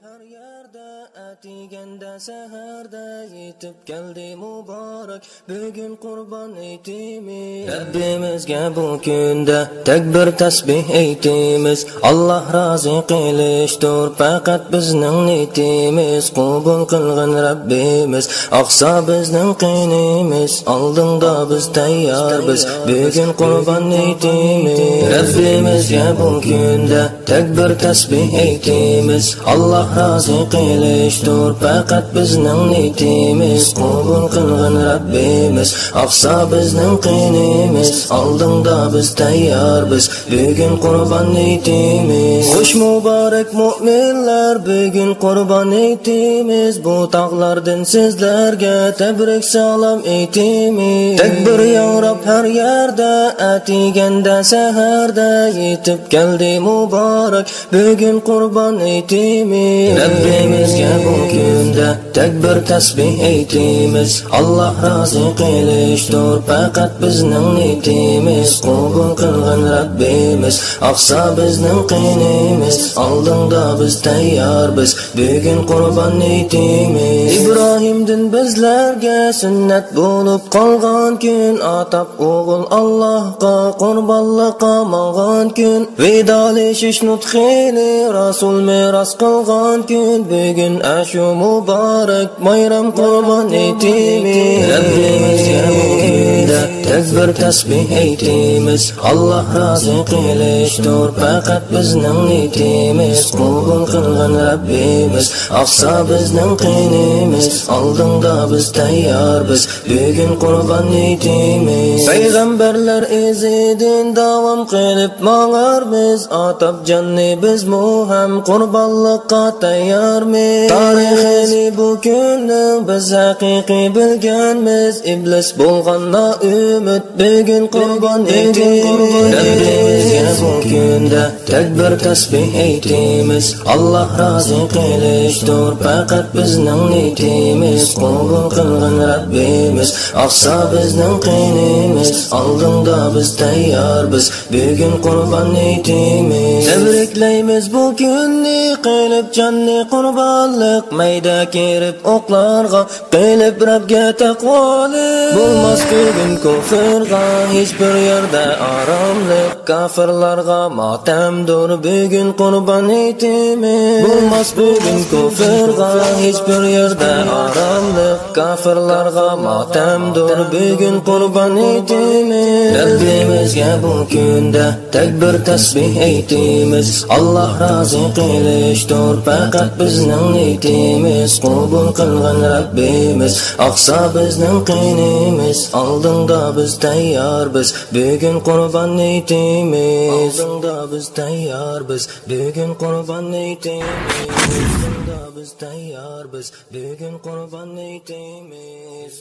har yerda atiganda saharda yetib keldi muborak. Bugun qurbon aytimiz rabbimizga bu kunda takbir tasbih aytimiz alloh rozi qilishdir faqat bizning niyatimiz qabul qilgin rabbimiz. Oqsa bizning qinimiz oldingda biz tayyormiz. Bugun qurbon aytimiz rabbimizga bu kunda takbir tasbih aytimiz alloh rozi qilishdir faqat bizning niyatimiz qabul qilgin rabbimiz. Oqsa bizning qinimiz oldingda biz tayyormiz. Bugun qurbon aytimiz xush muborak mo'minlar bugun qurbon aytimiz bu tog'lardan sizlarga tabrik salom aytimiz. Takbir yangrab har yerda atiganda saharda yetib keldi muborak. Bugun qurbon aytimiz rabbimizga bu kunda takbir tasbih aytimiz alloh rozi qilishdir faqat bizning niyatimiz qabul qilgin rabbimiz. Oqsa bizning qinimiz oldingda biz tayyormiz bugun qurbon aytimiz ibrohimdin bizlarga sunnat bo'lib qolgan kun otab o'g'il allohga qurbonlik qilmagan kun vidolashish nutqini rasul meros qilgan kun bugun ashu muborak bayram qurbon aytimiz kunda takbir tasbih aytimiz alloh rozi qilishdir faqat bizning niyatimiz qabul qilgin rabbimiz. Oqsa bizning qinimiz. Oldingda biz tayyormiz. Bugun qurbon aytimiz payg'ambarlar izidin davom qilib mang'armiz otab jonni biz ham qurbonlikqa tayyormiz? Tarixini bu kunni biz haqiqiy bilganmiz. Iblis bo'lgan үміт бүгін құрбан етейін раббимізге бұл күнде тәкбір тәсбих етеміз аллах разы қылыштыр пәкәт біздің ниетіміз құбыл қылған рабби rabbimiz oqsa bizning qinimiz oldingda biz tayyormiz bugun qurbon aytimiz tabriklaymiz bu kunni qilib jonni qurbonlik mayda kirib o'qlarga qilib rabga taqvolik bo'lmas bugun kufrga hech bir yerda oromlik kofirlarga motamdur bugun qurbon aytimiz bo'lmas bugun kufrga hech bir yerda oromlik motamdur bugun qurbon aytimiz rabbimizga bu kunda takbir tasbih aytimiz alloh rozi qilishdir faqat bizning niyatimiz qabul qilgin rabbimiz. Oqsa bizning qinimiz oldingda biz tayyormiz. Bugun qurbon aytimiz oldingda biz tayyormiz. Bugun qurbon oldingda biz tayyormiz. Bugun qurbon aytimiz